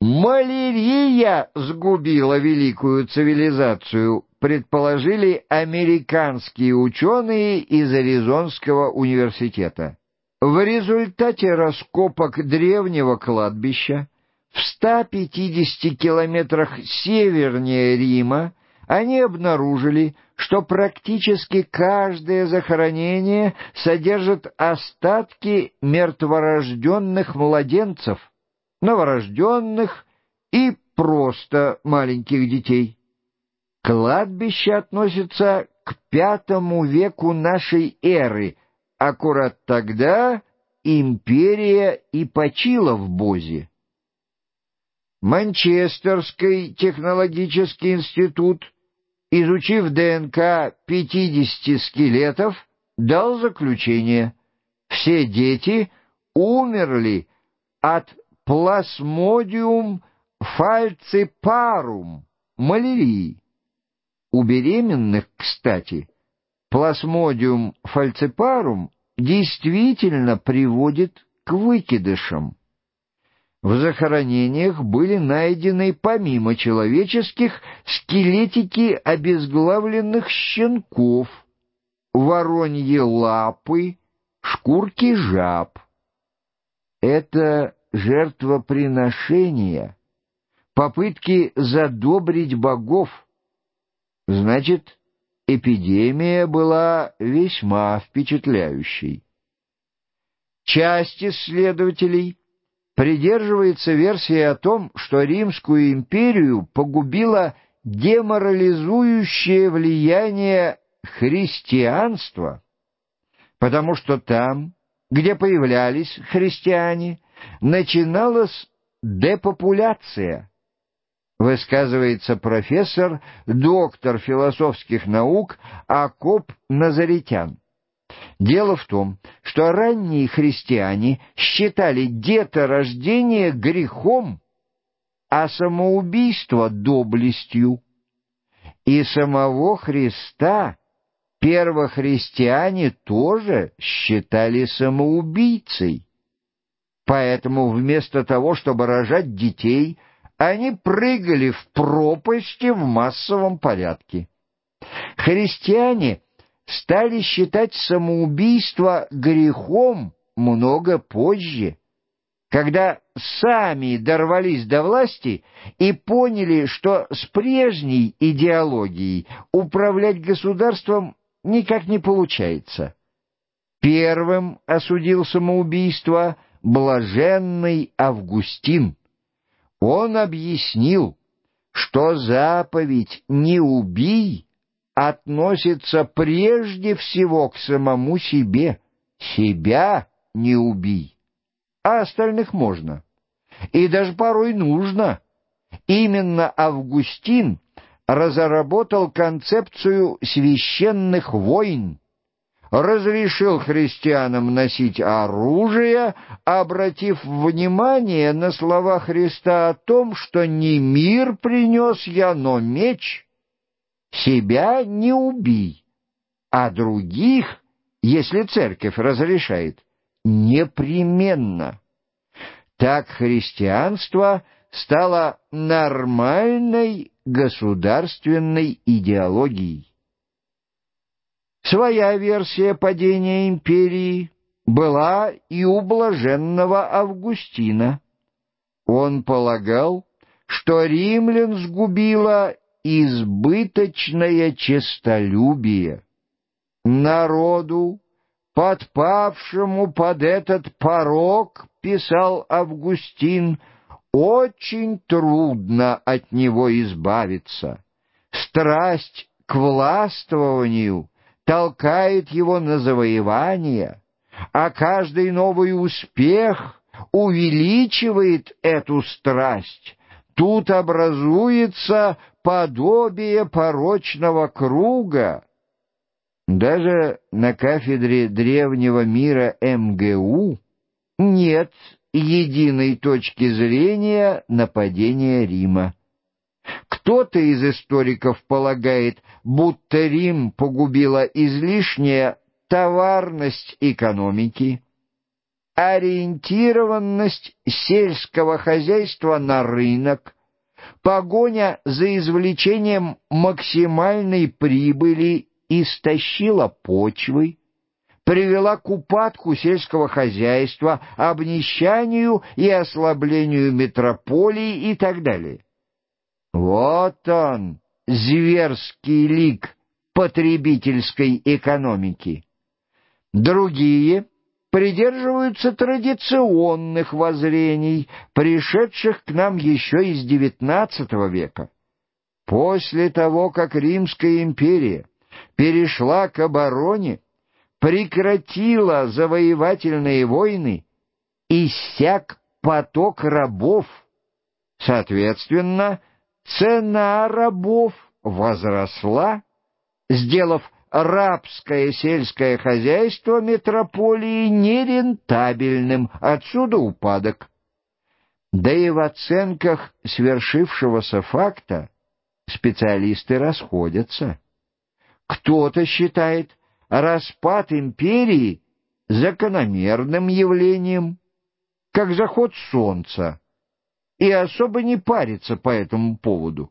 Малярия сгубила великую цивилизацию, предположили американские ученые из Аризонского университета. В результате раскопок древнего кладбища в 150 километрах севернее Рима они обнаружили, что практически каждое захоронение содержит остатки мертворожденных младенцев, новорожденных и просто маленьких детей. Кладбище относится к пятому веку нашей эры — Аккурат тогда империя и почила в Бозе. Манчестерский технологический институт, изучив ДНК 50 скелетов, дал заключение. Все дети умерли от плазмодиум фальципарум, малярии. У беременных, кстати, плазмодиум фальципарум действительно приводит к выкидышам. В захоронениях были найдены помимо человеческих скелетики обезглавленных щенков, вороньи лапы, шкурки жаб. Это жертвоприношения, попытки задобрить богов. Значит, эпидемия была весьма впечатляющей. Часть исследователей придерживается версии о том, что Римскую империю погубило деморализующее влияние христианства, потому что там, где появлялись христиане, начиналась депопуляция, высказывается профессор, доктор философских наук Акоп Назаритян. Дело в том, что ранние христиане считали деторождение грехом, а самоубийство — доблестью. И самого Христа первохристиане тоже считали самоубийцей. Поэтому вместо того, чтобы рожать детей — они прыгали в пропасти в массовом порядке. Христиане стали считать самоубийство грехом много позже, когда сами дорвались до власти и поняли, что с прежней идеологией управлять государством никак не получается. Первым осудил самоубийство блаженный Августин. Он объяснил, что заповедь «не убий» относится прежде всего к самому себе. Себя не убий, а остальных можно. И даже порой нужно. Именно Августин разработал концепцию священных войн, разрешил христианам носить оружие, обратив внимание на слова Христа о том, что не мир принес я, но меч. Себя не убий, а других, если церковь разрешает, непременно. Так христианство стало нормальной государственной идеологией. Своя версия падения империи была и у блаженного Августина. Он полагал, что римлян сгубило избыточное честолюбие. Народу, подпавшему под этот порог, писал Августин, очень трудно от него избавиться. Страсть к властвованию — толкает его на завоевание, а каждый новый успех увеличивает эту страсть. Тут образуется подобие порочного круга. Даже на кафедре древнего мира МГУ нет единой точки зрения нападения Рима. Кто-то из историков полагает, будто Рим погубила излишняя товарность экономики, ориентированность сельского хозяйства на рынок, погоня за извлечением максимальной прибыли истощила почвы, привела к упадку сельского хозяйства, обнищанию и ослаблению метрополии и так далее. Вот он, зверский лик потребительской экономики. Другие придерживаются традиционных воззрений, пришедших к нам еще из XIX века. После того, как Римская империя перешла к обороне, прекратила завоевательные войны, иссяк поток рабов. Соответственно, цена рабов возросла, сделав рабское сельское хозяйство метрополии нерентабельным, отсюда упадок. Да и в оценках свершившегося факта специалисты расходятся. Кто-то считает распад империи закономерным явлением, как заход солнца, и особо не парится по этому поводу.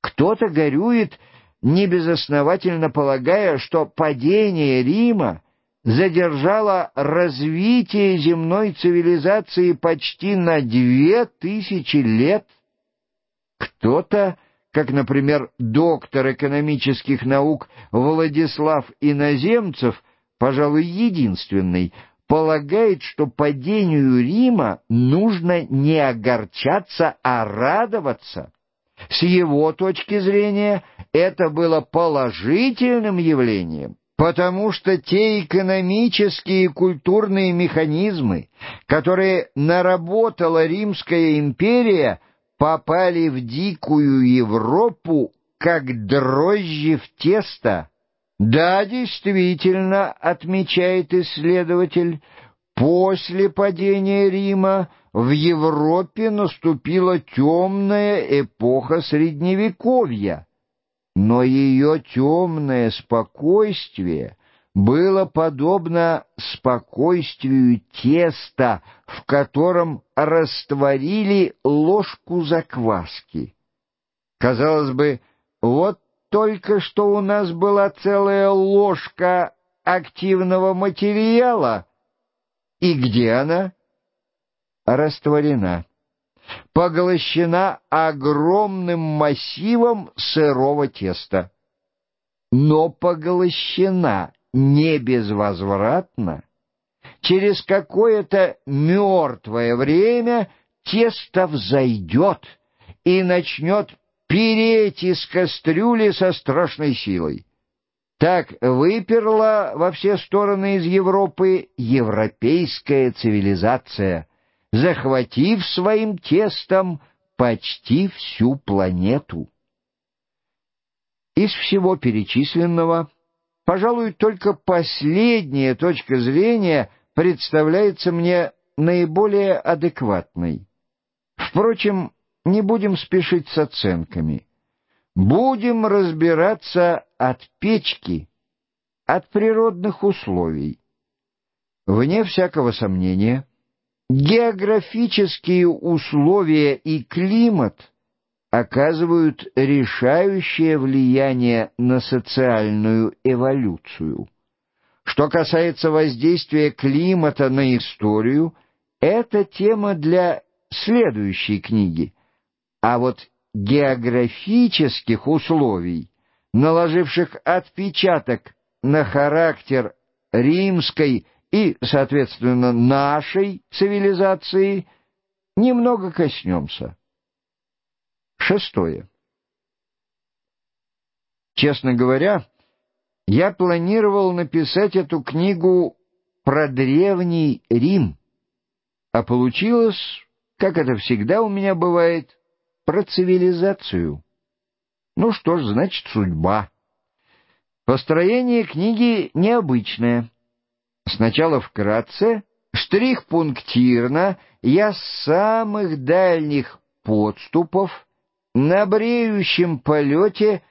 Кто-то горюет, небезосновательно полагая, что падение Рима задержало развитие земной цивилизации почти на две тысячи лет. Кто-то как, например, доктор экономических наук Владислав Иноземцев, пожалуй, единственный, полагает, что падению Рима нужно не огорчаться, а радоваться. С его точки зрения это было положительным явлением, потому что те экономические и культурные механизмы, которые наработала Римская империя, попали в дикую Европу, как дрожжи в тесто. Да, действительно, отмечает исследователь, после падения Рима в Европе наступила темная эпоха Средневековья, но ее темное спокойствие было подобно спокойствию теста, в котором растворили ложку закваски. Казалось бы, вот только что у нас была целая ложка активного материала. И где она? Растворена. Поглощена огромным массивом сырого теста. Но поглощена не безвозвратно, через какое-то мертвое время тесто взойдет и начнет переть из кастрюли со страшной силой. Так выперла во все стороны из Европы европейская цивилизация, захватив своим тестом почти всю планету. Из всего перечисленного Пожалуй, только последняя точка зрения представляется мне наиболее адекватной. Впрочем, не будем спешить с оценками. Будем разбираться от печки, от природных условий. Вне всякого сомнения, географические условия и климат — оказывают решающее влияние на социальную эволюцию. Что касается воздействия климата на историю, это тема для следующей книги. А вот географических условий, наложивших отпечаток на характер римской и, соответственно, нашей цивилизации, немного коснемся. Шестое. Честно говоря, я планировал написать эту книгу про древний Рим, а получилось, как это всегда у меня бывает, про цивилизацию. Ну что ж, значит, судьба. Построение книги необычное. Сначала вкратце, штрих-пунктирно, я с самых дальних подступов на бреющем полете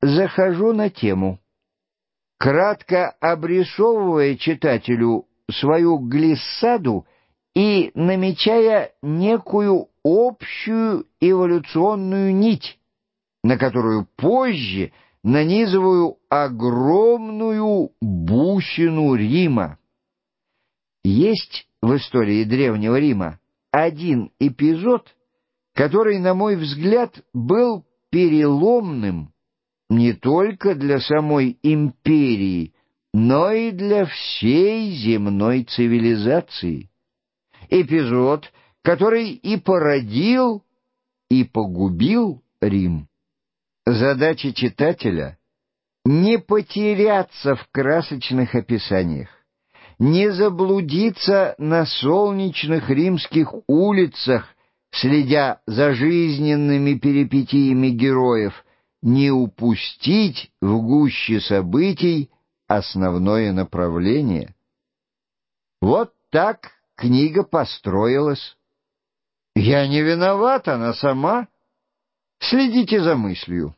захожу на тему, кратко обрисовывая читателю свою глиссаду и намечая некую общую эволюционную нить, на которую позже нанизываю огромную бусину Рима. Есть в истории Древнего Рима один эпизод, который, на мой взгляд, был переломным не только для самой империи, но и для всей земной цивилизации. Эпизод, который и породил, и погубил Рим. Задача читателя — не потеряться в красочных описаниях, не заблудиться на солнечных римских улицах, следя за жизненными перипетиями героев, не упустить в гуще событий основное направление. Вот так книга построилась. Я не виноват, она сама. Следите за мыслью.